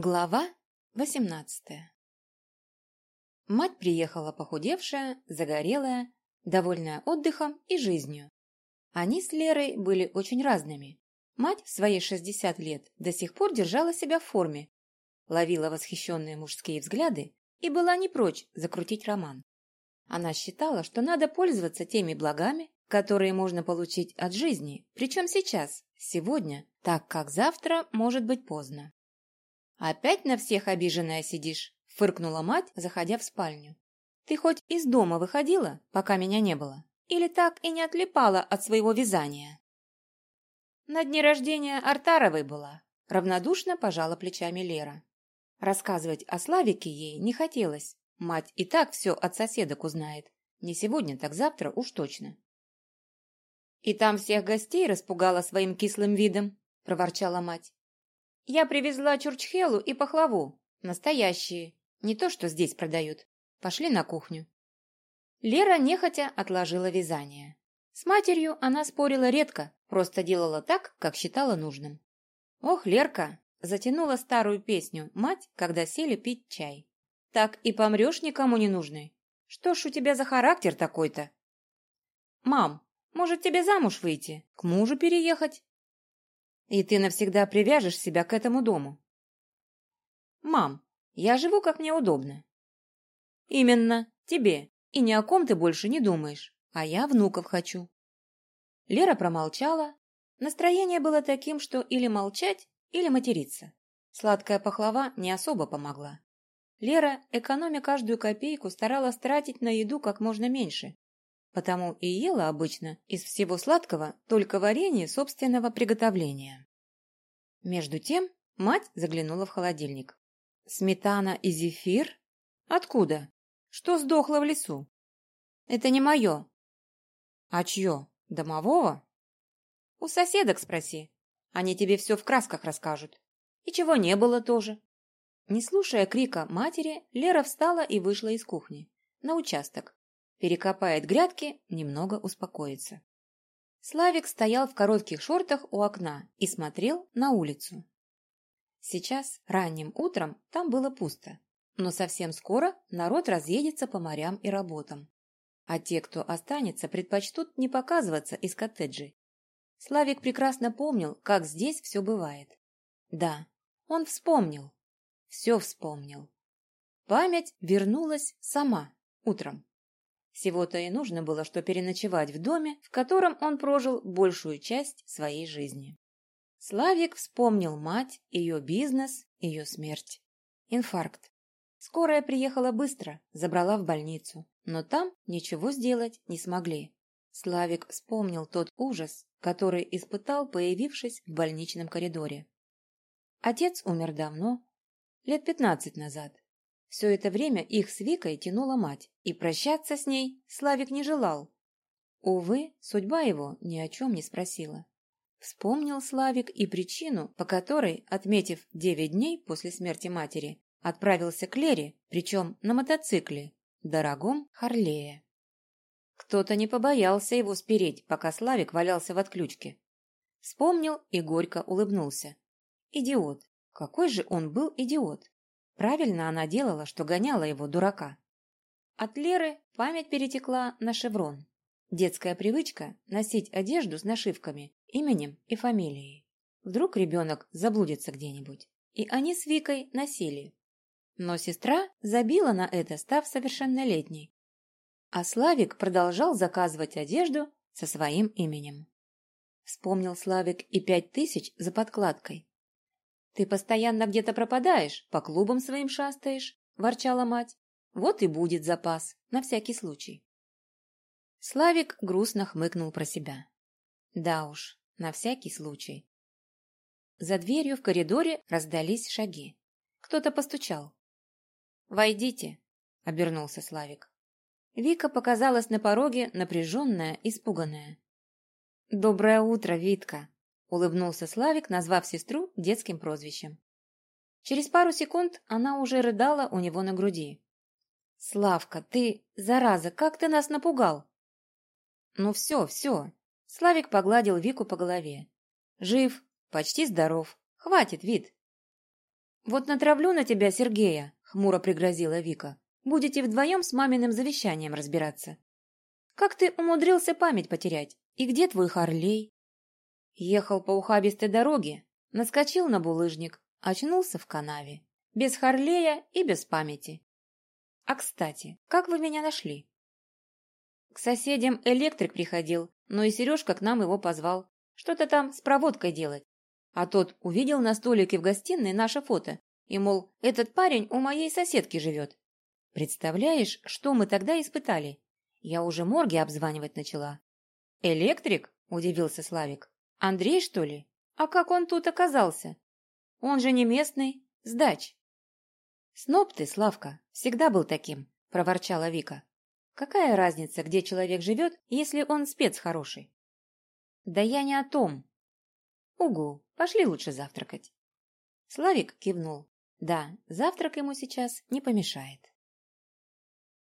Глава восемнадцатая Мать приехала похудевшая, загорелая, довольная отдыхом и жизнью. Они с Лерой были очень разными. Мать в свои шестьдесят лет до сих пор держала себя в форме, ловила восхищенные мужские взгляды и была не прочь закрутить роман. Она считала, что надо пользоваться теми благами, которые можно получить от жизни, причем сейчас, сегодня, так как завтра может быть поздно. «Опять на всех обиженная сидишь?» – фыркнула мать, заходя в спальню. «Ты хоть из дома выходила, пока меня не было? Или так и не отлипала от своего вязания?» «На дне рождения Артаровой была», – равнодушно пожала плечами Лера. Рассказывать о Славике ей не хотелось. Мать и так все от соседок узнает. Не сегодня, так завтра уж точно. «И там всех гостей распугала своим кислым видом», – проворчала мать. Я привезла чурчхелу и пахлаву. Настоящие. Не то, что здесь продают. Пошли на кухню. Лера нехотя отложила вязание. С матерью она спорила редко, просто делала так, как считала нужным. «Ох, Лерка!» – затянула старую песню мать, когда сели пить чай. «Так и помрешь никому не нужный. Что ж у тебя за характер такой-то?» «Мам, может тебе замуж выйти, к мужу переехать?» И ты навсегда привяжешь себя к этому дому. Мам, я живу как мне удобно. Именно, тебе. И ни о ком ты больше не думаешь. А я внуков хочу. Лера промолчала. Настроение было таким, что или молчать, или материться. Сладкая пахлава не особо помогла. Лера, экономя каждую копейку, старалась тратить на еду как можно меньше, потому и ела обычно из всего сладкого только варенье собственного приготовления. Между тем мать заглянула в холодильник. «Сметана и зефир? Откуда? Что сдохло в лесу?» «Это не мое». «А чье? Домового?» «У соседок спроси. Они тебе все в красках расскажут. И чего не было тоже». Не слушая крика матери, Лера встала и вышла из кухни. На участок перекопает грядки, немного успокоится. Славик стоял в коротких шортах у окна и смотрел на улицу. Сейчас, ранним утром, там было пусто, но совсем скоро народ разъедется по морям и работам. А те, кто останется, предпочтут не показываться из коттеджей. Славик прекрасно помнил, как здесь все бывает. Да, он вспомнил. Все вспомнил. Память вернулась сама утром. Всего-то и нужно было, что переночевать в доме, в котором он прожил большую часть своей жизни. Славик вспомнил мать, ее бизнес, ее смерть. Инфаркт. Скорая приехала быстро, забрала в больницу, но там ничего сделать не смогли. Славик вспомнил тот ужас, который испытал, появившись в больничном коридоре. Отец умер давно, лет пятнадцать назад, все это время их с Викой тянула мать, и прощаться с ней Славик не желал. Увы, судьба его ни о чем не спросила. Вспомнил Славик и причину, по которой, отметив девять дней после смерти матери, отправился к Лере, причем на мотоцикле, дорогом Харлее. Кто-то не побоялся его спереть, пока Славик валялся в отключке. Вспомнил и горько улыбнулся. Идиот! Какой же он был идиот! Правильно она делала, что гоняла его, дурака. От Леры память перетекла на шеврон. Детская привычка носить одежду с нашивками, именем и фамилией. Вдруг ребенок заблудится где-нибудь. И они с Викой носили. Но сестра забила на это, став совершеннолетней. А Славик продолжал заказывать одежду со своим именем. Вспомнил Славик и пять тысяч за подкладкой. «Ты постоянно где-то пропадаешь, по клубам своим шастаешь», – ворчала мать. «Вот и будет запас, на всякий случай». Славик грустно хмыкнул про себя. Да уж, на всякий случай. За дверью в коридоре раздались шаги. Кто-то постучал. «Войдите», — обернулся Славик. Вика показалась на пороге, напряженная, испуганная. «Доброе утро, Витка!» Улыбнулся Славик, назвав сестру детским прозвищем. Через пару секунд она уже рыдала у него на груди. «Славка, ты, зараза, как ты нас напугал!» «Ну все, все!» Славик погладил Вику по голове. «Жив, почти здоров. Хватит, вид!» «Вот натравлю на тебя Сергея», — хмуро пригрозила Вика. «Будете вдвоем с маминым завещанием разбираться». «Как ты умудрился память потерять? И где твой Харлей?» Ехал по ухабистой дороге, наскочил на булыжник, очнулся в канаве. Без Харлея и без памяти. А кстати, как вы меня нашли? К соседям электрик приходил, но и Сережка к нам его позвал. Что-то там с проводкой делать. А тот увидел на столике в гостиной наше фото и, мол, этот парень у моей соседки живет. Представляешь, что мы тогда испытали? Я уже морги обзванивать начала. «Электрик?» – удивился Славик. «Андрей, что ли? А как он тут оказался? Он же не местный, сдач». «Сноб ты, Славка, всегда был таким», – проворчала Вика. «Какая разница, где человек живет, если он спец хороший?» «Да я не о том». «Угу, пошли лучше завтракать». Славик кивнул. Да, завтрак ему сейчас не помешает.